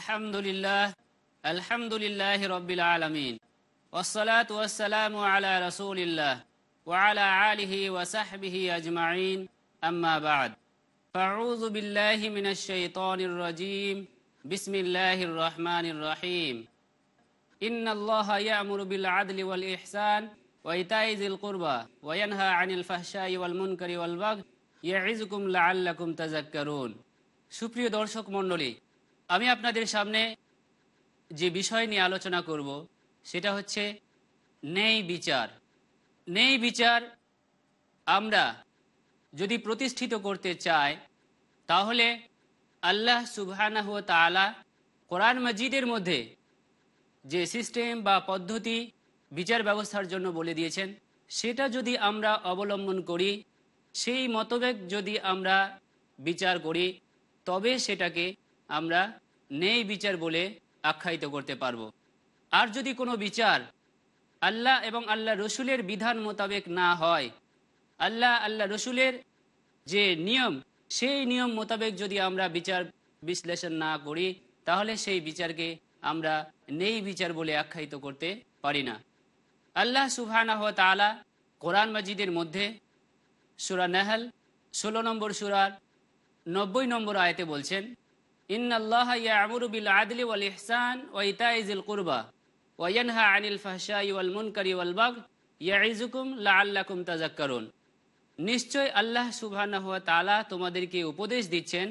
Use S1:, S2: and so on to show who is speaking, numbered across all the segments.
S1: الحمد لله الحمد لله رب العالمين والصلاة والسلام على رسول الله وعلى آله وصحبه أجمعين أما بعد فأعوذ بالله من الشيطان الرجيم بسم الله الرحمن الرحيم إن الله يأمر بالعدل والإحسان وإيتاء ذي القربى وينهى عن الفحشاء والمنكر والبغي يعظكم لعلكم تذكرون সুপ্রিয় দর্শক মণ্ডলী আমি আপনাদের সামনে যে বিষয় নিয়ে আলোচনা করব, সেটা হচ্ছে নেই বিচার। নেই বিচার আমরা যদি প্রতিষ্ঠিত করতে চাই, তাহলে আল্লাহ সুবহানাহ তালা কোরআন মজিদের মধ্যে যে সিস্টেম বা পদ্ধতি বিচার ব্যবস্থার জন্য বলে দিয়েছেন, সেটা যদি আমরা অবলম্বন করি, সেই মতভেদ যদি আমরা বিচার করি, তবে সেটাকে আমরা নেই বিচার বলে আখ্যায়িত করতে পারব। আর যদি কোনো বিচার আল্লাহ এবং আল্লাহ রসুলের বিধান মোতাবেক না হয়, আল্লাহ আল্লাহ রসুলের যে নিয়ম, সেই নিয়ম মোতাবেক যদি আমরা বিচার বিশ্লেষণ না করি, তাহলে সেই বিচারকে আমরা নেই বিচার বলে আখ্যায়িত করতে পারি না। আল্লাহ সুবহানাহ তালা কোরআন মাজিদের মধ্যে সুরা নেহাল, ষোলো নম্বর সুরার নব্বই নম্বর আয়তে বলছেন আদলি ওয়াল ইহসান ওয়া ইতাইজিল কুরবা ওয়া ইয়ানহা আনিল নিশ্চয় আল্লাহ সুবহানাহু তোমাদেরকে উপদেশ দিচ্ছেন,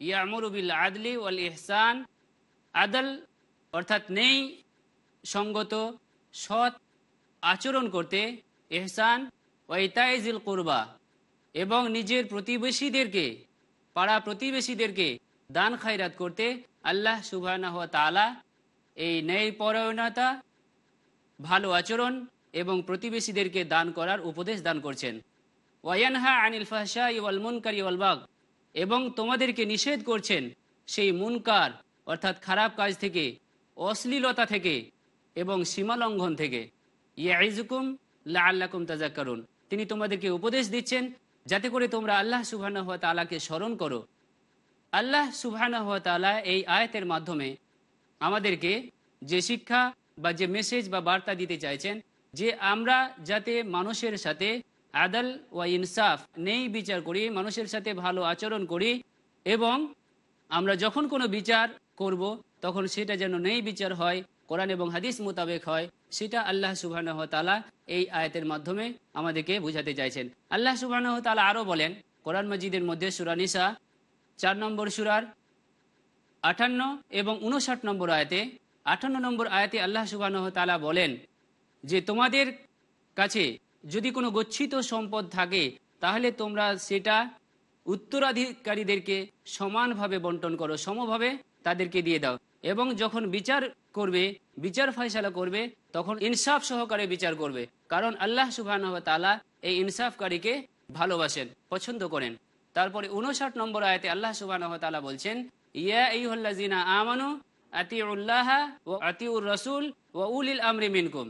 S1: ইয়ামুরু বিল আদলি ওয়াল ইহসান, আদল অর্থাৎ নেই, সঙ্গত, সৎ আচরণ করতে এহসান ওয়াইতাইজিল কুরবা এবং নিজের প্রতিবেশীদেরকে, পাড়া প্রতিবেশীদেরকে দান খায়রাত করতে আল্লাহ সুবাহ তালা এই ন্যায় পরায়ণতা, ভালো আচরণ এবং প্রতিবেশীদেরকে দান করার উপদেশ দান করছেন। ওয়ানহা আনিল ফাহশা ইওয়াল মুনকার বাগ। এবং তোমাদেরকে নিষেধ করছেন সেই মুনকার, অর্থাৎ খারাপ কাজ থেকে, অশ্লীলতা থেকে এবং সীমালঙ্ঘন থেকে। ইয়াইজুকুম লা আল্লাকুম তাজাক্কারুন তিনি তোমাদেরকে উপদেশ দিচ্ছেন, যাতে করে তোমরা আল্লাহ সুবাহ তালাকে স্মরণ করো। আল্লাহ তালা এই আয়তের মাধ্যমে আমাদেরকে যে শিক্ষা বা যে মেসেজ বা বার্তা দিতে চাইছেন, যে আমরা যাতে মানুষের সাথে আদাল ওয়া ইনসাফ নেই বিচার করি, মানুষের সাথে ভালো আচরণ করি এবং আমরা যখন কোনো বিচার করব, তখন সেটা যেন নেই বিচার হয়, কোরআন এবং হাদিস মোতাবেক হয়, সেটা আল্লাহ সুবাহ তালা এই আয়তের মাধ্যমে আমাদেরকে বুঝাতে চাইছেন। আল্লাহ সুবাহ তালা আরও বলেন, কোরআন মজিদের মধ্যে সুরানিসা চার নম্বর সুরার আটান্ন এবং উনষাট নম্বর আয়তে আটান্ন নম্বর আয়তে আল্লাহ সুবাহ তালা বলেন যে, তোমাদের কাছে যদি কোনো গচ্ছিত সম্পদ থাকে, তাহলে তোমরা সেটা উত্তরাধিকারীদেরকে সমানভাবে বন্টন করো, সমভাবে তাদেরকে দিয়ে দাও। এবং যখন বিচার করবে, বিচার ফয়সালা করবে, তখন ইনসাফ সহকারে বিচার করবে। কারণ আল্লাহ সুবাহ তালা এই ইনসাফকারীকে ভালোবাসেন, পছন্দ করেন। তারপরে উনষাট নম্বর আয়তে আল্লাহ সুবাহ বলছেন, ইয়া ইহল্লাজিনা আমানু আতিউল্লাহ ও আতিউর রসুল ও উলিল আমরি মিনকুম।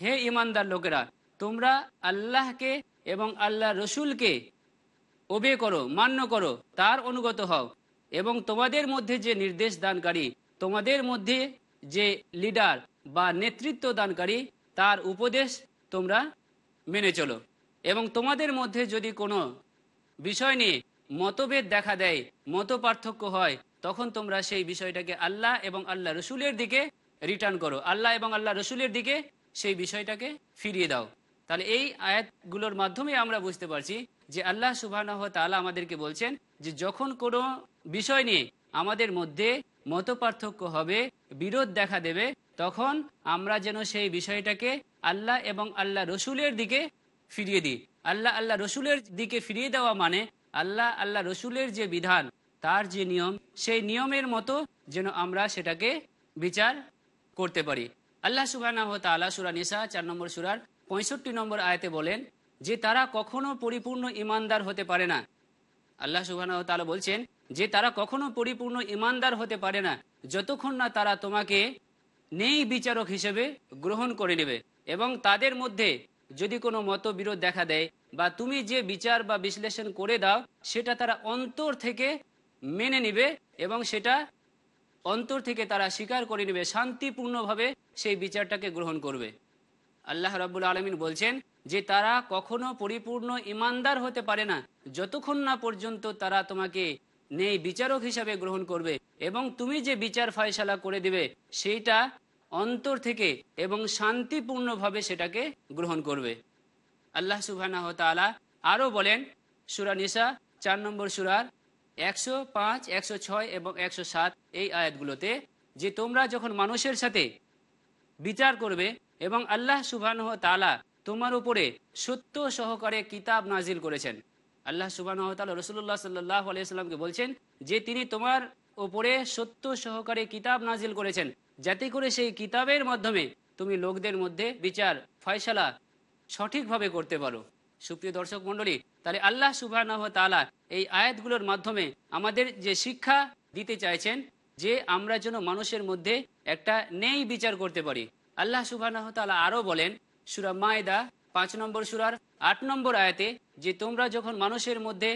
S1: হে ইমানদার লোকেরা, তোমরা আল্লাহকে এবং আল্লাহ রসুলকে ওবে করো, মান্য করো, তার অনুগত হও এবং তোমাদের মধ্যে যে নির্দেশ দানকারী, তোমাদের মধ্যে যে লিডার বা নেতৃত্ব দানকারী, তার উপদেশ তোমরা মেনে চলো এবং তোমাদের মধ্যে যদি কোনো বিষয় নিয়ে মতভেদ দেখা দেয় মত হয়, তখন তোমরা সেই বিষয়টাকে আল্লাহ এবং আল্লাহ রসুলের দিকে রিটার্ন করো। আল্লাহ এবং আল্লাহ রসুলের দিকে সেই বিষয়টাকে ফিরিয়ে দাও। তাহলে এই আয়াতগুলোর মাধ্যমে আমরা বুঝতে পারছি যে আল্লাহ সুবাহ তালা আমাদেরকে বলছেন যে যখন কোনো বিষয় নিয়ে আমাদের মধ্যে মত হবে, বিরোধ দেখা দেবে, তখন আমরা যেন সেই বিষয়টাকে আল্লাহ এবং আল্লাহ রসুলের দিকে ফিরিয়ে দিই। আল্লাহ আল্লাহ রসুলের দিকে ফিরিয়ে দেওয়া মানে আল্লাহ আল্লাহ রসুলের যে বিধান, তার যে নিয়ম, সেই নিয়মের মতো যেন আমরা সেটাকে বিচার করতে পারি। আল্লাহ সুবাহ তালা সুরা নিসা, চার নম্বর সুরার পঁয়ষট্টি নম্বর আয়তে বলেন, যে তারা কখনো পরিপূর্ণ ইমানদার হতে পারে না। আল্লাহ সুবাহ তালা বলছেন, যে তারা কখনো পরিপূর্ণ ইমানদার হতে পারে না, যতক্ষণ না তারা তোমাকে নেই বিচারক হিসেবে গ্রহণ করে নেবে এবং তাদের মধ্যে যদি কোনো মতবিরোধ দেখা দেয় বা তুমি যে বিচার বা বিশ্লেষণ করে দাও, সেটা তারা অন্তর থেকে মেনে নিবে এবং সেটা অন্তর থেকে তারা স্বীকার করে নেবে, শান্তিপূর্ণভাবে সেই বিচারটাকে গ্রহণ করবে। আল্লাহ রাবুল আলমিন বলছেন যে তারা কখনো পরিপূর্ণ ইমানদার হতে পারে না। যতক্ষণ না পর্যন্ত তারা তোমাকে নেই বিচারক হিসাবে গ্রহণ করবে এবং তুমি যে বিচার ফয়সালা করে দিবে, সেইটা অন্তর থেকে এবং শান্তিপূর্ণভাবে সেটাকে গ্রহণ করবে। আল্লাহ সুবাহ আরও বলেন, সুরা নিসা, চার নম্বর সুরার একশো পাঁচ, একশো ছয় এবং একশো সাত এই আয়াতগুলোতে যে তোমরা যখন মানুষের সাথে বিচার করবে এবং আল্লাহ সুবাহ তালা তোমার উপরে সত্য সহকারে কিতাব নাজিল করেছেন। আল্লাহ সুবাহ রসুল্লাহ সাল্লাহ আলিয়াল্লামকে বলছেন যে তিনি তোমার উপরে সত্য সহকারে কিতাব নাজিল করেছেন। যাতে করে সেই কিতাবের মাধ্যমে তুমি লোকদের মধ্যে বিচার, ফয়সালা সঠিকভাবে করতে পারো। সুপ্রিয় দর্শক মন্ডলী তাহলে আল্লাহ সুবাহ তালা এই আয়াতগুলোর মাধ্যমে আমাদের যে শিক্ষা দিতে চাইছেন, যে আমরা যেন মানুষের মধ্যে একটা নেই বিচার করতে পারি। আল্লাহ সুবাহ তালা আরও বলেন, সুরা মায়দা, পাঁচ নম্বর সুরার আট নম্বর আয়াতে, যে তোমরা যখন মানুষের মধ্যে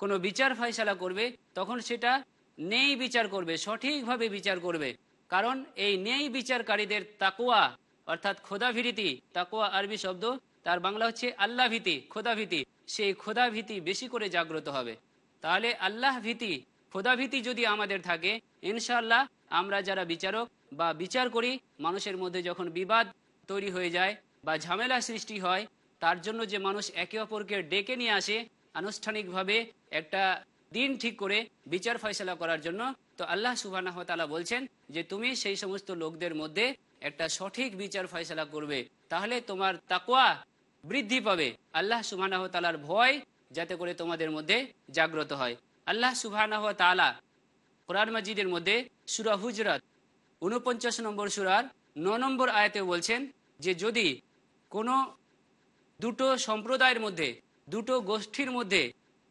S1: কোনো বিচার, ফয়সালা করবে, তখন সেটা নেই বিচার করবে, সঠিকভাবে বিচার করবে। কারণ এই নেই বিচারকারীদের তাকুয়া অর্থাৎ খোদাভীতি তাকুয়া আরবি শব্দ, তার বাংলা হচ্ছে আল্লাহ ভীতি খোদাভীতি। সেই খোদাভীতি বেশি করে জাগ্রত হবে। তাহলে আল্লাহ ভীতি খোদাভীতি যদি আমাদের থাকে ইনশাল্লাহ আমরা যারা বিচারক বা বিচার করি, মানুষের মধ্যে যখন বিবাদ তৈরি হয়ে যায় বা ঝামেলা সৃষ্টি হয়, তার জন্য যে মানুষ একে অপরকে ডেকে নিয়ে আসে, আনুষ্ঠানিকভাবে একটা দিন ঠিক করে বিচার ফয়সলা করার জন্য। তো আল্লাহ সুবাহ তালা বলছেন যে, তুমি সেই সমস্ত লোকদের মধ্যে একটা সঠিক বিচার ফয়সলা করবে। তাহলে তোমার তাকুয়া বৃদ্ধি পাবে। আল্লাহ সুবাহ তালার ভয় যাতে করে তোমাদের মধ্যে জাগ্রত হয়। আল্লাহ সুবাহ তালা কোরআন মজিদের মধ্যে সুরা হুজরত উনপঞ্চাশ নম্বর সুরার ন নম্বর আয়াতে বলছেন যে, যদি কোনো দুটো সম্প্রদায়ের মধ্যে, দুটো গোষ্ঠীর মধ্যে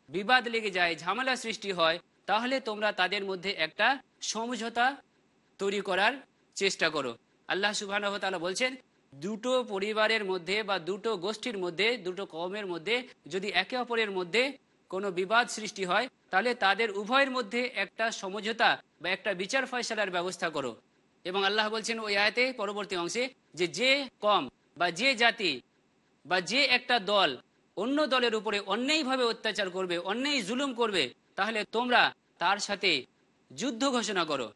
S1: বিবাদ লেগে যায়, ঝামেলা সৃষ্টি হয়, তাহলে তোমরা তাদের মধ্যে একটা সমঝোতা তৈরি করার চেষ্টা করো। আল্লাহ সুবাহ বলছেন, দুটো পরিবারের মধ্যে বা দুটো গোষ্ঠীর মধ্যে, দুটো কমের মধ্যে যদি একে অপরের মধ্যে কোনো বিবাদ সৃষ্টি হয়, তাহলে তাদের উভয়ের মধ্যে একটা সমঝোতা বা একটা বিচার ফয়সালার ব্যবস্থা করো। এবং আল্লাহ বলছেন ওই আয়তে পরবর্তী অংশে যে যে কম বা যে জাতি বা যে একটা দল অন্য দলের উপরে অন্যায়ভাবে অত্যাচার করবে, অন্যায় জুলুম করবে, তাহলে তোমরা তার সাথে যুদ্ধ ঘোষণা করো।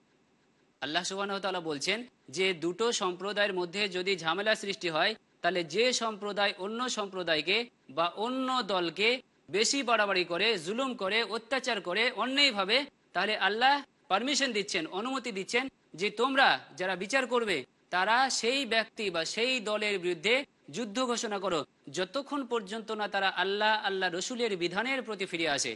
S1: আল্লাহ সুবাহ বলছেন যে দুটো সম্প্রদায়ের মধ্যে যদি ঝামেলা সৃষ্টি হয়, তাহলে যে সম্প্রদায় অন্য সম্প্রদায়কে বা অন্য দলকে বেশি বাড়াবাড়ি করে, জুলুম করে, অত্যাচার করে, অন্যায়ভাবে, তাহলে আল্লাহ পারমিশন দিচ্ছেন, অনুমতি দিচ্ছেন যে তোমরা যারা বিচার করবে, তারা সেই ব্যক্তি বা সেই দলের বিরুদ্ধে যুদ্ধ ঘোষণা করো। যতক্ষণ পর্যন্ত না তারা আল্লাহ আল্লাহ রসুলের বিধানের প্রতি ফিরে আসে,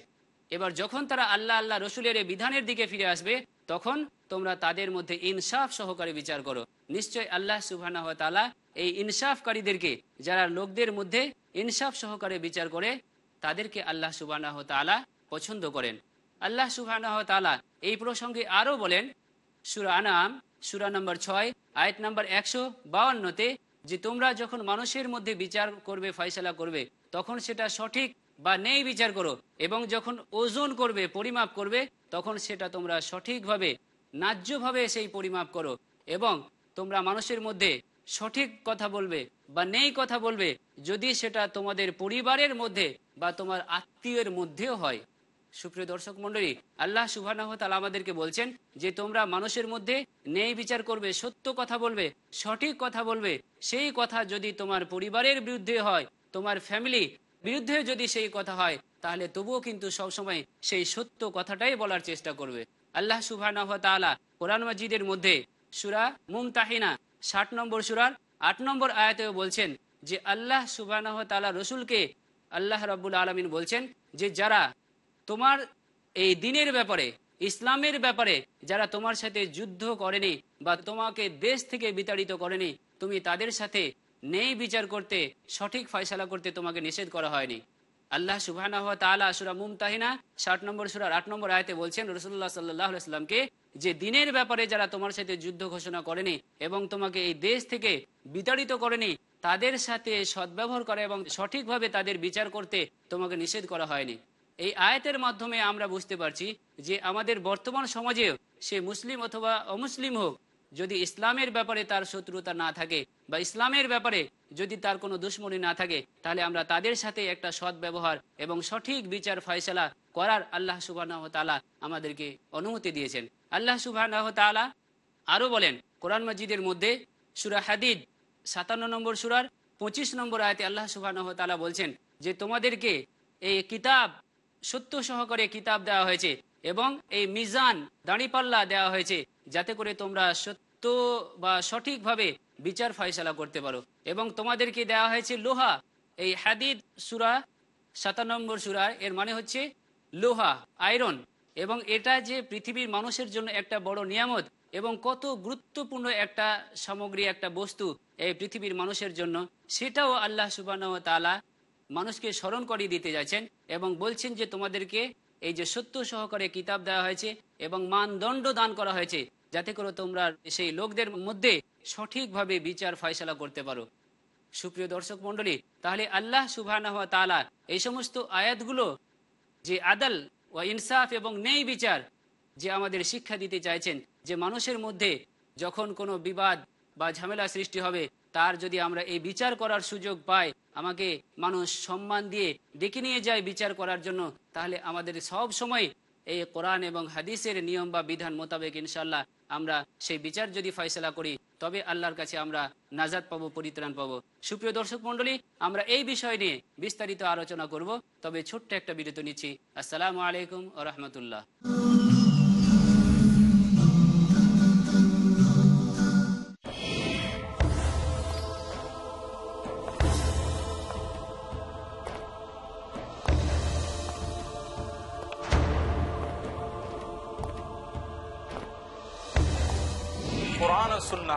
S1: এবার যখন তারা আল্লাহ আল্লাহ রসুলের বিধানের দিকে ফিরে আসবে, তখন তোমরা তাদের মধ্যে ইনসাফ সহকারে বিচার করো। নিশ্চয় আল্লাহ সুবাহ এই ইনসাফকারীদেরকে, যারা লোকদের মধ্যে ইনসাফ সহকারে বিচার করে, তাদেরকে আল্লাহ সুবাহ পছন্দ করেন। আল্লাহ সুবাহ এই প্রসঙ্গে আরও বলেন, সুরা আনাম সুরা নম্বর ছয়, আয়ত নম্বর একশো বাউান্নতে যে তোমরা যখন মানুষের মধ্যে বিচার করবে, ফয়সলা করবে, তখন সেটা সঠিক বা নেই বিচার করো। এবং যখন ওজন করবে, পরিমাপ করবে, তখন সেটা তোমরা সঠিকভাবে, ন্যায্যভাবে সেই পরিমাপ করো। এবং তোমরা মানুষের মধ্যে সঠিক কথা বলবে বা নেই কথা বলবে, যদি সেটা তোমাদের পরিবারের মধ্যে বা তোমার আত্মীয়ের মধ্যেও হয়। সুপ্রিয় দর্শক মন্ডলী আল্লাহ সুবাহ আমাদেরকে বলছেন যে তোমরা মানুষের মধ্যে ন্যায় বিচার করবে, সত্য কথা বলবে, সঠিক কথা বলবে। সেই কথা যদি তোমার পরিবারের বিরুদ্ধে হয়, তোমার ফ্যামিলি বিরুদ্ধে যদি সেই কথা হয়, তাহলে তবুও কিন্তু সবসময় সেই সত্য কথাটাই বলার চেষ্টা করবে। আল্লাহ সুবাহ কোরআন মজিদের মধ্যে সুরা মুমতাহিনা, ষাট নম্বর সুরার আট নম্বর আয়াতেও বলছেন যে, আল্লাহ সুবাহ রসুলকে আল্লাহ রব্বুল আলমিন বলছেন যে, যারা তোমার এই দিনের ব্যাপারে, ইসলামের ব্যাপারে যারা তোমার সাথে যুদ্ধ করেনি বা তোমাকে দেশ থেকে বিতাড়িত করেনি, তুমি তাদের সাথে নেই বিচার করতে, সঠিক ফয়সালা করতে তোমাকে নিষেধ করা হয়নি। আল্লাহ সুবাহ সুরা মুমতাহিনা, ষাট নম্বর সুরার আট নম্বর আয়তে বলছেন রসুল্লাহ সাল্লাহ সাল্লামকে যে দিনের ব্যাপারে যারা তোমার সাথে যুদ্ধ ঘোষণা করেনি এবং তোমাকে এই দেশ থেকে বিতাড়িত করেনি, তাদের সাথে সদ্ব্যবহার করা এবং সঠিকভাবে তাদের বিচার করতে তোমাকে নিষেধ করা হয়নি। এই আয়াতের মাধ্যমে আমরা বুঝতে পারছি যে আমাদের বর্তমান সমাজেও সে মুসলিম অথবা অমুসলিম হোক, যদি ইসলামের ব্যাপারে তার শত্রুতা না থাকে বা ইসলামের ব্যাপারে যদি তার কোনো দুশ্মনী না থাকে, তাহলে আমরা তাদের সাথে একটা সৎ ব্যবহার এবং সঠিক বিচার ফয়সলা করার আল্লাহ সুবাহ তালা আমাদেরকে অনুমতি দিয়েছেন। আল্লাহ সুবাহ তালা আরও বলেন, কোরআন মজিদের মধ্যে সুরা হাদিদ সাতান্ন নম্বর সুরার পঁচিশ নম্বর আয়তে আল্লাহ সুবাহ তালা বলছেন যে, তোমাদেরকে এই কিতাব সত্য সহকারে কিতাব দেওয়া হয়েছে এবং এই মিজান দাঁড়িপাল্লা দেওয়া হয়েছে যাতে করে তোমরা সত্য বা সঠিকভাবে বিচার ফয়সলা করতে পারো। এবং তোমাদেরকে দেওয়া হয়েছে? লোহা। এই হাদিদ সুরা সাতানম্বর সুরা, এর মানে হচ্ছে লোহা, আয়রন। এবং এটা যে পৃথিবীর মানুষের জন্য একটা বড় নিয়ামত এবং কত গুরুত্বপূর্ণ একটা সামগ্রী, একটা বস্তু এই পৃথিবীর মানুষের জন্য, সেটাও আল্লাহ সুবাহ তালা মানুষকে স্মরণ করিয়ে দিতে যাচ্ছেন এবং বলছেন যে তোমাদেরকে এই যে সত্য সহকারে কিতাব দেওয়া হয়েছে এবং মানদণ্ড দান করা হয়েছে, যাতে করে তোমরা সেই লোকদের মধ্যে সঠিকভাবে বিচার ফয়সলা করতে পারো। সুপ্রিয় দর্শক মন্ডলী তাহলে আল্লাহ সুবাহ এই সমস্ত আয়াতগুলো যে আদাল ও ইনসাফ এবং নেই বিচার যে আমাদের শিক্ষা দিতে চাইছেন, যে মানুষের মধ্যে যখন কোনো বিবাদ বা ঝামেলা সৃষ্টি হবে তার যদি আমরা এই বিচার করার সুযোগ পাই, আমাকে মানুষ সম্মান দিয়ে ডেকে নিয়ে যায় বিচার করার জন্য, তাহলে আমাদের সব সময় এই কোরআন এবং হাদিসের নিয়ম বা বিধান মোতাবেক ইনশাল্লাহ আমরা সেই বিচার যদি ফয়সলা করি, তবে আল্লাহর কাছে আমরা নাজাদ পাবো, পরিত্রাণ পাবো। সুপ্রিয় দর্শক মন্ডলী আমরা এই বিষয় নিয়ে বিস্তারিত আলোচনা করব, তবে ছোট্ট একটা বিরত নিচ্ছি। আসসালামু আলাইকুম রহমতুল্লাহ।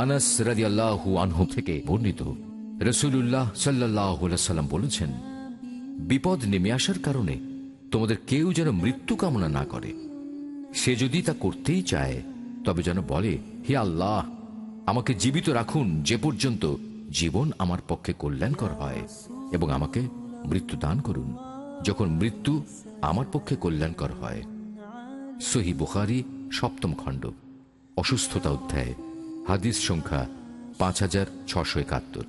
S2: আনাস রাদিয়াল্লাহু আনহু থেকে বর্ণিত রসুল্লাহ সাল্লাহ সাল্লাম বলেছেন, বিপদ নেমে আসার কারণে তোমাদের কেউ যেন মৃত্যু কামনা না করে। সে যদি তা করতেই চায়, তবে যেন বলে, হে আল্লাহ, আমাকে জীবিত রাখুন যে পর্যন্ত জীবন আমার পক্ষে কল্যাণকর হয় এবং আমাকে মৃত্যু দান করুন, যখন মৃত্যু আমার পক্ষে কল্যাণকর হয়। সহি বুখারি সপ্তম খণ্ড, অসুস্থতা অধ্যায় হাদিস সংখ্যা পাঁচ হাজার ছশো একাত্তর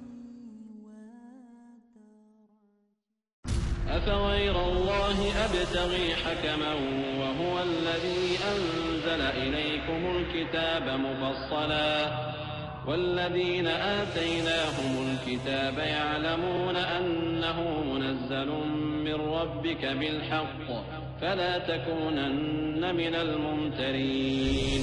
S3: أفغير الله أبتغي حكما وهو الذي أنزل إليكم الكتاب مفصلا والذين آتيناهم الكتاب يعلمون أن أنه منزل من ربك بالحق فلا تكونن من الممترين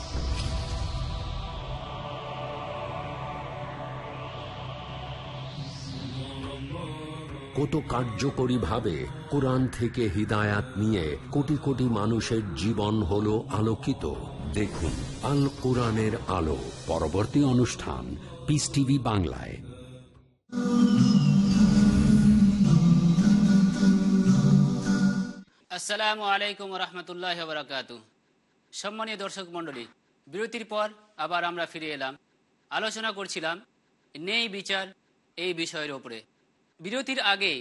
S4: কত কার্যকরী ভাবে কোরআন থেকে হিদায়াত নিয়ে কোটি কোটি মানুষের জীবন হলো আলোকিত। দেখুন, আল কোরআনের আলো, পরবর্তী অনুষ্ঠান পিস টিভি বাংলায়।
S1: আসসালামু আলাইকুম রহমতুল্লাহ বরকাত। সম্মানীয় দর্শক মণ্ডলী, বিরতির পর আবার আমরা ফিরে এলাম। আলোচনা করছিলাম, নেই বিচার এই বিষয়ের ওপরে বিরতির আগে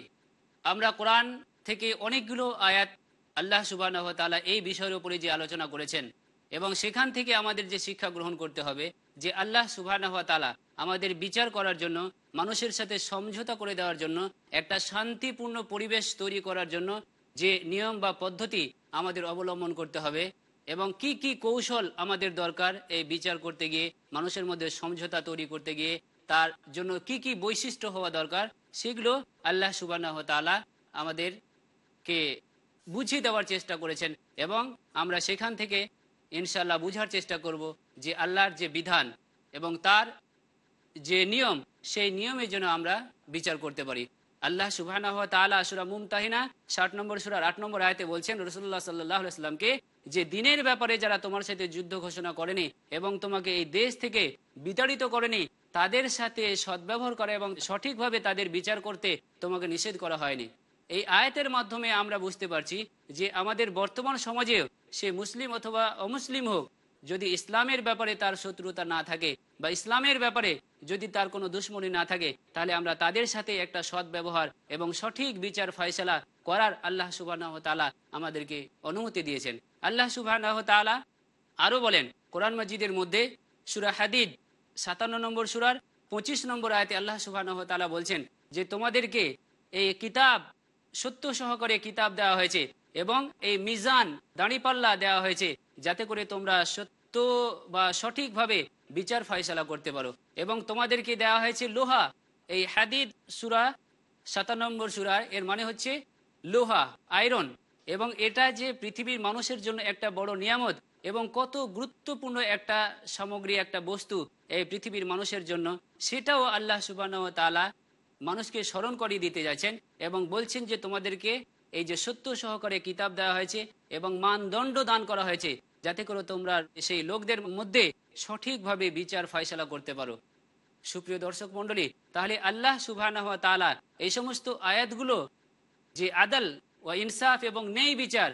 S1: আমরা কোরআন থেকে অনেকগুলো আয়াত আল্লাহ সুবাহ তালা এই বিষয়ের উপরে যে আলোচনা করেছেন এবং সেখান থেকে আমাদের যে শিক্ষা গ্রহণ করতে হবে যে আল্লাহ সুবাহ তালা আমাদের বিচার করার জন্য, মানুষের সাথে সমঝোতা করে দেওয়ার জন্য, একটা শান্তিপূর্ণ পরিবেশ তৈরি করার জন্য যে নিয়ম বা পদ্ধতি আমাদের অবলম্বন করতে হবে এবং কি কি কৌশল আমাদের দরকার এই বিচার করতে গিয়ে, মানুষের মধ্যে সমঝোতা তৈরি করতে গিয়ে, তার জন্য কি কি বৈশিষ্ট্য হওয়া দরকার সেগুলো আল্লাহ সুবাহ তালা আমাদেরকে বুঝিয়ে দেওয়ার চেষ্টা করেছেন এবং আমরা সেখান থেকে ইনশাল্লাহ বুঝার চেষ্টা করব যে আল্লাহর যে বিধান এবং তার যে নিয়ম, সেই নিয়মের জন্য আমরা বিচার করতে পারি। আল্লাহ সুবাহ তালা সুরা মুমতাহিনা, ষাট নম্বর সুরার আট নম্বর আয়তে বলছেন রসুল্লাহ সাল্লাহ সাল্লামকে যে দিনের ব্যাপারে যারা তোমার সাথে যুদ্ধ ঘোষণা করেনি এবং তোমাকে এই দেশ থেকে বিতাড়িত করেনি তাদের সাথে সদ্ব্যবহার করা এবং সঠিকভাবে তাদের বিচার করতে তোমাকে নিষেধ করা হয়নি। এই আয়াতের মাধ্যমে আমরা বুঝতে পারছি যে আমাদের বর্তমান সমাজেও সে মুসলিম অথবা অমুসলিম হোক, যদি ইসলামের ব্যাপারে তার শত্রুতা না থাকে বা ইসলামের ব্যাপারে যদি তার কোনো দুশ্মনী না থাকে, তাহলে আমরা তাদের সাথে একটা সৎ ব্যবহার এবং সঠিক বিচার ফয়সলা করার আল্লাহ সুবাহ তালা আমাদেরকে অনুমতি দিয়েছেন। আল্লাহ সুবাহ তালা আরও বলেন, কোরআন মজিদের মধ্যে সুরা হাদিদ সাতান্ন নম্বর সুরার পঁচিশ নম্বর আয়তে আল্লাহ সুবাহ তালা বলছেন যে তোমাদেরকে এই কিতাব সত্য সহকারে কিতাব দেওয়া হয়েছে এবং এই মিজান, দাঁড়িপাল্লা দেওয়া হয়েছে যাতে করে তোমরা সত্য বা সঠিকভাবে বিচার ফয়সলা করতে পারো। এবং তোমাদেরকে দেওয়া হয়েছে লোহা। এই হাদিদ সুরা সাতান্ন নম্বর সুরা, এর মানে হচ্ছে লোহা, আয়রন। এবং এটা যে পৃথিবীর মানুষের জন্য একটা বড় নিয়ামত এবং কত গুরুত্বপূর্ণ একটা সামগ্রী, একটা বস্তু এই পৃথিবীর মানুষের জন্য, সেটাও আল্লাহ সুবাহ তালা মানুষকে স্মরণ করিয়ে দিতে যাচ্ছেন এবং বলছেন যে তোমাদেরকে এই যে সত্য সহকারে কিতাব দেওয়া হয়েছে এবং মানদণ্ড দান করা হয়েছে, যাতে করে তোমরা সেই লোকদের মধ্যে সঠিকভাবে বিচার ফয়সলা করতে পারো। সুপ্রিয় দর্শক মন্ডলী তাহলে আল্লাহ সুবাহ তালা এই সমস্ত আয়াতগুলো যে আদাল ও ইনসাফ এবং নেই বিচার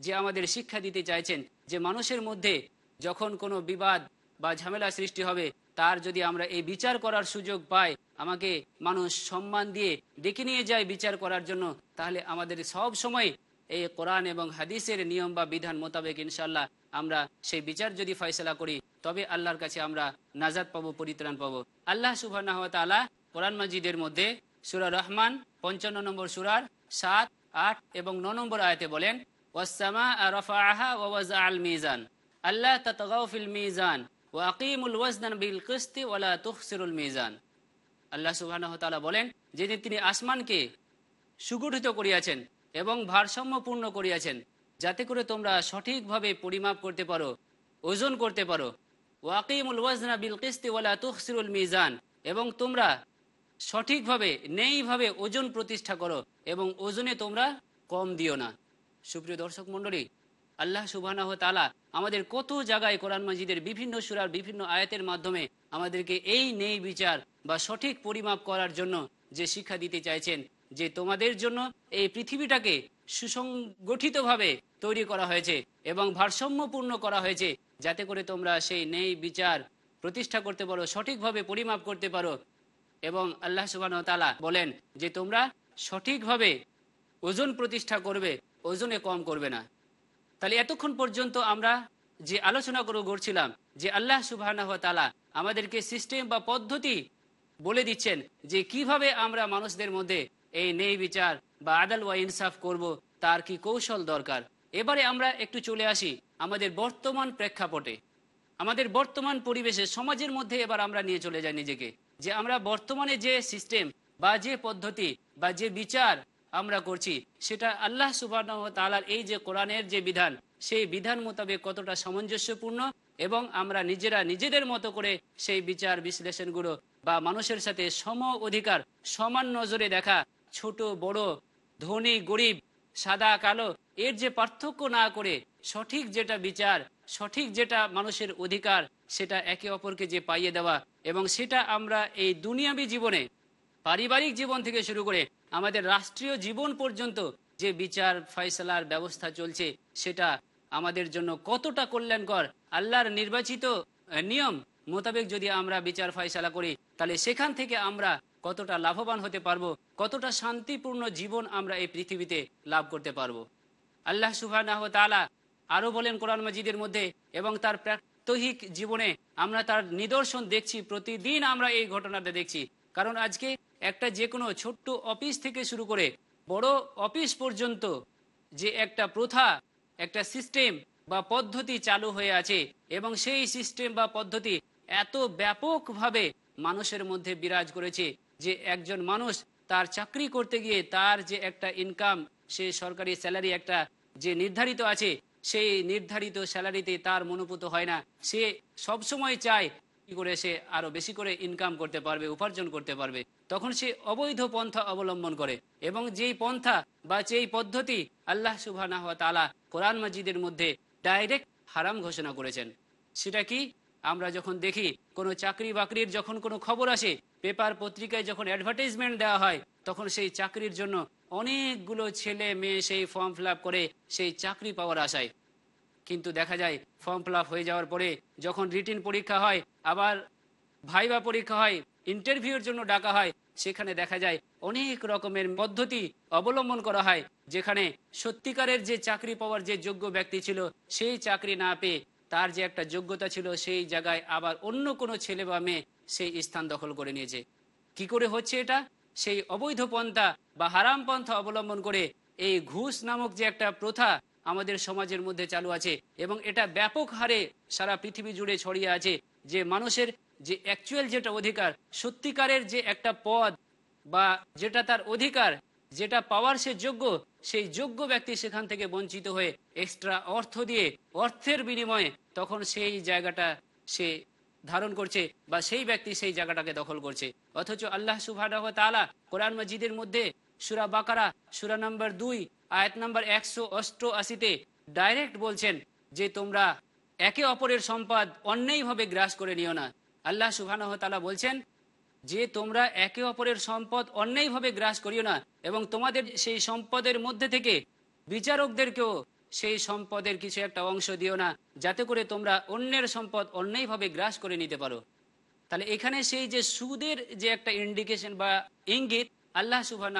S1: যে আমাদের শিক্ষা দিতে চাইছেন, যে মানুষের মধ্যে যখন কোনো বিবাদ বা ঝামেলা সৃষ্টি হবে, তার যদি আমরা এই বিচার করার সুযোগ পাই, আমাকে মানুষ সম্মান দিয়ে ডেকে নিয়ে যায় বিচার করার জন্য, তাহলে আমাদের সব সময় এই কোরআন এবং হাদিসের নিয়ম বা বিধান মোতাবেক ইনশাল্লাহ আমরা সেই বিচার যদি ফয়সলা করি, তবে আল্লাহর কাছে আমরা নাজাদ পাবো, পরিত্রাণ পাবো। আল্লাহ সুবাহ কোরআন মাজিদের মধ্যে সুরা রহমান, পঞ্চান্ন নম্বর সুরার সাত, আট এবং ন নম্বর আয়তে বলেন ওয়াসামা রফা আহা ওয়াজা আল মিজান। আল্লাহ ততগাউফিল মিজান। ওয়াকিমুল ওয়াজনান বিল কিস্তি তুখসিরুল মিজান আল্লাহ তাআলা বলেন, যেদিন তিনি আসমানকে সুগঠিত করিয়াছেন এবং ভারসাম্যপূর্ণ করিয়াছেন, যাতে করে তোমরা সঠিকভাবে পরিমাপ করতে পারো, ওজন করতে পারো ওয়াকিমুল ওয়াজনা বিল কিস্তি ওয়ালা তুখসিরুল মিজান এবং তোমরা সঠিকভাবে, নেইভাবে ওজন প্রতিষ্ঠা করো এবং ওজনে তোমরা কম দিও না। সুপ্রিয় দর্শক মণ্ডলী আল্লাহ সুবাহ তালা আমাদের কত জায়গায় কোরআন মজিদের বিভিন্ন সুরার বিভিন্ন আয়াতের মাধ্যমে আমাদেরকে এই নেই বিচার বা সঠিক পরিমাপ করার জন্য যে শিক্ষা দিতে চাইছেন, যে তোমাদের জন্য এই পৃথিবীটাকে সুসংগঠিতভাবে তৈরি করা হয়েছে এবং ভারসাম্যপূর্ণ করা হয়েছে, যাতে করে তোমরা সেই নেই বিচার প্রতিষ্ঠা করতে পারো, সঠিকভাবে পরিমাপ করতে পারো এবং আল্লাহ সুবাহ তালা বলেন যে তোমরা সঠিকভাবে ওজন প্রতিষ্ঠা করবে, ওজনে কম করবে না। তাহলে এতক্ষণ পর্যন্ত আমরা যে আলোচনা করে করছিলাম, যে আল্লাহ সুবাহ তালা আমাদেরকে সিস্টেম বা পদ্ধতি বলে দিচ্ছেন যে কীভাবে আমরা মানুষদের মধ্যে এই নেই বিচার বা আদাল ওয়া ইনসাফ করব, তার কি কৌশল দরকার? এবারে আমরা একটু চলে আসি আমাদের বর্তমান প্রেক্ষাপটে। আমাদের বর্তমান পরিবেশে, সমাজের মধ্যে এবার আমরা নিয়ে চলে যাই নিজেকে। যে আমরা বর্তমানে যে সিস্টেম বা যে পদ্ধতি বা যে বিচার আমরা করছি, সেটা আল্লাহ সুবাহ তালার এই যে কোরআনের যে বিধান, সেই বিধান মোতাবেক কতটা সামঞ্জস্যপূর্ণ এবং আমরা নিজেরা নিজেদের মতো করে সেই বিচার বিশ্লেষণগুলো বা মানুষের সাথে সম অধিকার, সমান নজরে দেখা, ছোট, বড়, ধনী, গরিব, সাদা, কালো, এর যে পার্থক্য না করে সঠিক যেটা বিচার, সঠিক যেটা মানুষের অধিকার, সেটা একে অপরকে যে পাইয়ে দেওয়া এবং সেটা আমরা এই দুনিয়াবী জীবনে পারিবারিক জীবন থেকে শুরু করে আমাদের রাষ্ট্রীয় জীবন পর্যন্ত যে বিচার, ফয়সলার ব্যবস্থা চলছে, সেটা আমাদের জন্য কতটা কল্যাণকর? আল্লাহর নির্বাচিত নিয়ম মোতাবেক যদি আমরা বিচার, ফয়সলা করি, তাহলে সেখান থেকে আমরা কতটা লাভবান হতে পারব? কতটা শান্তিপূর্ণ জীবন আমরা এই পৃথিবীতে লাভ করতে পারব? আল্লাহ সুবাহ তালা আরও বলেন কোরআন মাজিদের মধ্যে, এবং তার প্রাত্যহিক জীবনে আমরা তার নিদর্শন দেখছি, প্রতিদিন আমরা এই ঘটনাটা দেখছি। কারণ আজকে একটা যে কোনো ছোট্ট অফিস থেকে শুরু করে বড় অফিস পর্যন্ত যে একটা প্রথা, একটা সিস্টেম বা পদ্ধতি চালু হয়ে আছে এবং সেই সিস্টেম বা পদ্ধতি এত ব্যাপকভাবে মানুষের মধ্যে বিরাজ করেছে যে একজন মানুষ তার চাকরি করতে গিয়ে তার যে একটা ইনকাম সে সরকারি স্যালারি একটা যে নির্ধারিত আছে, সেই নির্ধারিত স্যালারিতে তার মনোপুত হয় না। সে সবসময় চায় কি করে সে আরও বেশি করে ইনকাম করতে পারবে, উপার্জন করতে পারবে। তখন সে অবৈধ পন্থা অবলম্বন করে এবং যেই পন্থা বা যেই পদ্ধতি আল্লাহ সুবাহ তালা কোরআন মজিদের মধ্যে ডাইরেক্ট হারাম ঘোষণা করেছেন, সেটা কি? আমরা যখন দেখি কোনো চাকরি বাকরির যখন কোনো খবর আসে, পেপার পত্রিকায় যখন অ্যাডভার্টাইজমেন্ট দেওয়া হয়, তখন সেই চাকরির জন্য অনেকগুলো ছেলে মেয়ে সেই ফর্ম ফিল করে সেই চাকরি পাওয়ার আশায়। কিন্তু দেখা যায় ফর্ম ফিল হয়ে যাওয়ার পরে যখন রিটিন পরীক্ষা হয়, আবার ভাইবা পরীক্ষা হয় ইন্টারভিউর জন্য ডাকা হয় সেখানে দেখা যায় অনেক রকমের পদ্ধতি অবলম্বন করা হয়, যেখানে সত্যিকারের যে চাকরি পাওয়ার যে যোগ্য ব্যক্তি ছিল, সেই চাকরি না পেয়ে তার যে একটা যোগ্যতা ছিল, সেই জায়গায় আবার অন্য কোনো ছেলে বা মেয়ে সেই স্থান দখল করে নিয়েছে। কি করে হচ্ছে এটা? সেই অবৈধ পন্থা বা হারাম পন্থা অবলম্বন করে এই ঘুষ নামক যে একটা প্রথা আমাদের সমাজের মধ্যে চালু আছে এবং এটা ব্যাপক হারে সারা পৃথিবী জুড়ে ছড়িয়ে আছে, যে মানুষের যে অ্যাকচুয়াল যেটা অধিকার, সত্যিকারের যে একটা পদ বা যেটা তার অধিকার, যেটা পাওয়ার সে যোগ্য, সেই যোগ্য ব্যক্তি সেখান থেকে বঞ্চিত হয়ে এক্সট্রা অর্থ দিয়ে, অর্থের বিনিময়ে তখন সেই জায়গাটা সে ধারণ করছে বা সেই ব্যক্তি সেই জায়গাটাকে দখল করছে। অথচ আল্লাহ সুবাহ তালা কোরআন মজিদের মধ্যে সুরা বাকারা, সুরা নাম্বার দুই, আয়াত নাম্বার একশো অষ্টআশিতে ডাইরেক্ট বলছেন যে তোমরা একে অপরের সম্পদ অন্যায়ভাবে গ্রাস করে নিও না। আল্লাহ সুবাহ বলছেন, যে তোমরা একে অপরের সম্পদ অন্যায়ভাবে গ্রাস করিও না এবং তোমাদের সেই সম্পদের মধ্যে থেকে বিচারকদেরকেও সেই সম্পদের কিছু একটা অংশ দিও না, যাতে করে তোমরা অন্যের সম্পদ অন্যায়ভাবে গ্রাস করে নিতে পারো। তাহলে এখানে সেই যে সুদের যে একটা ইন্ডিকেশন বা ইঙ্গিত আল্লাহ সুবাহ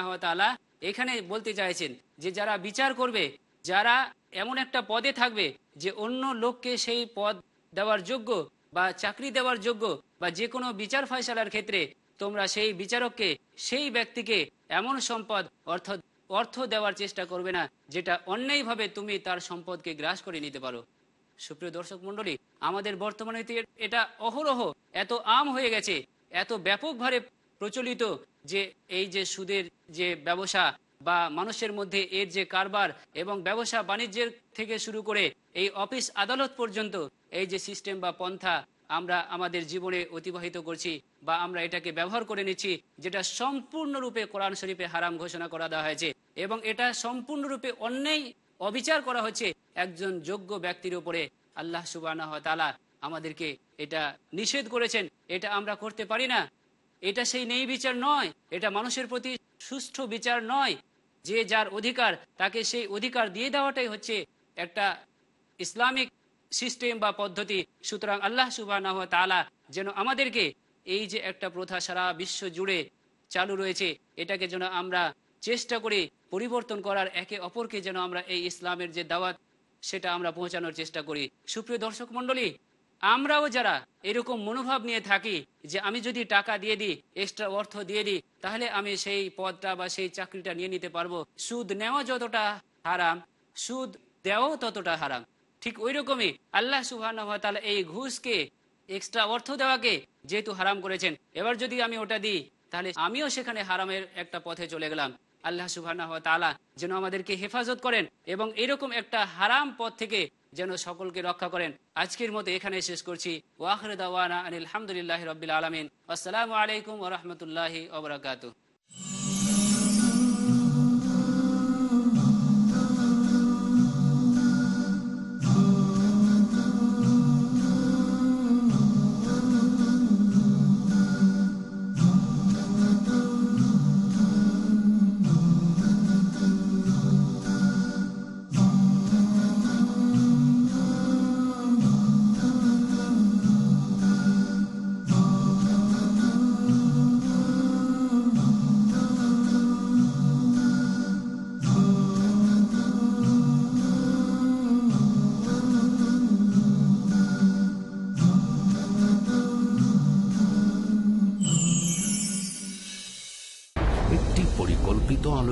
S1: এখানে বলতে চাইছেন যে যারা বিচার করবে, যারা এমন একটা পদে থাকবে যে অন্য লোককে সেই পদ দেওয়ার যোগ্য বা চাকরি দেওয়ার যোগ্য বা যে কোনো বিচার ফয়সালার ক্ষেত্রে তোমরা সেই বিচারককে, সেই ব্যক্তিকে এমন সম্পদ অর্থাৎ অর্থ দেওয়ার চেষ্টা করবে না, যেটা অন্যায়ভাবে তুমি তার সম্পদকে গ্রাস করে নিতে পারো। সুপ্রিয় দর্শক মন্ডলী আমাদের বর্তমানে এটা অহরহ, এত আম হয়ে গেছে, এত ব্যাপকভাবে প্রচলিত যে এই যে সুদের যে ব্যবসা বা মানুষের মধ্যে এর যে কারবার এবং ব্যবসা বাণিজ্যের থেকে শুরু করে এই অফিস আদালত পর্যন্ত এই যে সিস্টেম বা পন্থা আমরা আমাদের জীবনে অতিবাহিত করছি বা আমরা এটাকে ব্যবহার করে নিচ্ছি, যেটা সম্পূর্ণরূপে কোরআন শরীফে হারাম ঘোষণা করা দেওয়া হয়েছে এবং এটা সম্পূর্ণরূপে অন্যায় অবিচার করা হচ্ছে একজন যোগ্য ব্যক্তির উপরে। আল্লাহ সুবাহ তালা আমাদেরকে এটা নিষেধ করেছেন, এটা আমরা করতে পারি না। এটা সেই নেই বিচার নয়, এটা মানুষের প্রতি সুষ্ঠু বিচার নয়। যে যার অধিকার, তাকে সেই অধিকার দিয়ে দেওয়াটাই হচ্ছে একটা ইসলামিক সিস্টেম বা পদ্ধতি, সুতরাং আল্লাহ সুবাহ তালা যেন আমাদেরকে এই যে একটা প্রথা সারা বিশ্ব জুড়ে চালু রয়েছে, এটাকে যেন আমরা চেষ্টা করি পরিবর্তন করার একে অপরকে যেন আমরা এই ইসলামের যে দাওয়াত, সেটা আমরা পৌঁছানোর চেষ্টা করি। সুপ্রিয় দর্শক মন্ডলী আমরাও যারা এরকম মনোভাব নিয়ে থাকি যে আমি যদি টাকা দিয়ে দিই এক্সট্রা অর্থ দিয়ে দিই, তাহলে আমি সেই পদটা বা সেই চাকরিটা নিয়ে নিতে পারব। সুদ নেওয়া যতটা হারাম, সুদ দেওয়াও ততটা হারাম। ঠিক ওই রকমই আল্লাহ সুবাহ এই ঘুষকে এক্সট্রা অর্থ দেওয়াকে যেহেতু হারাম করেছেন। এবার যদি আমি ওটা দিই, তাহলে আমিও সেখানে হারামের একটা পথে চলে গেলাম। আল্লাহ সুবাহ যেন আমাদেরকে হেফাজত করেন এবং এরকম একটা হারাম পথ থেকে যেন সকলকে রক্ষা করেন। আজকের মতো এখানে শেষ করছি। আনিল আলহামদুলিল্লাহ রবিল আলমিন। আসসালামু আলাইকুম ওরহমতুল্লাহি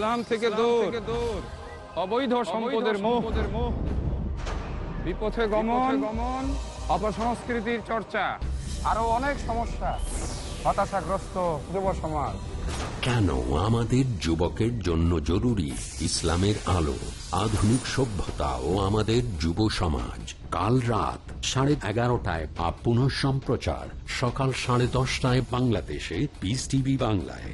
S5: ইসলাম থেকে দূর। অবৈধ সম্পদের মোহ। বিপথে গমন। গমন। অপসংস্কৃতির চর্চা। আরও অনেক সমস্যা। হতাশাগ্রস্ত যুব সমাজ।
S4: কেন আমাদের যুবকের জন্য জরুরি ইসলামের আলো আধুনিক সভ্যতা ও আমাদের যুব সমাজ? কাল রাত সাড়ে এগারোটায় বা পুনঃ সম্প্রচার সকাল সাড়ে দশটায় বাংলাদেশে পিস টিভি বাংলায়।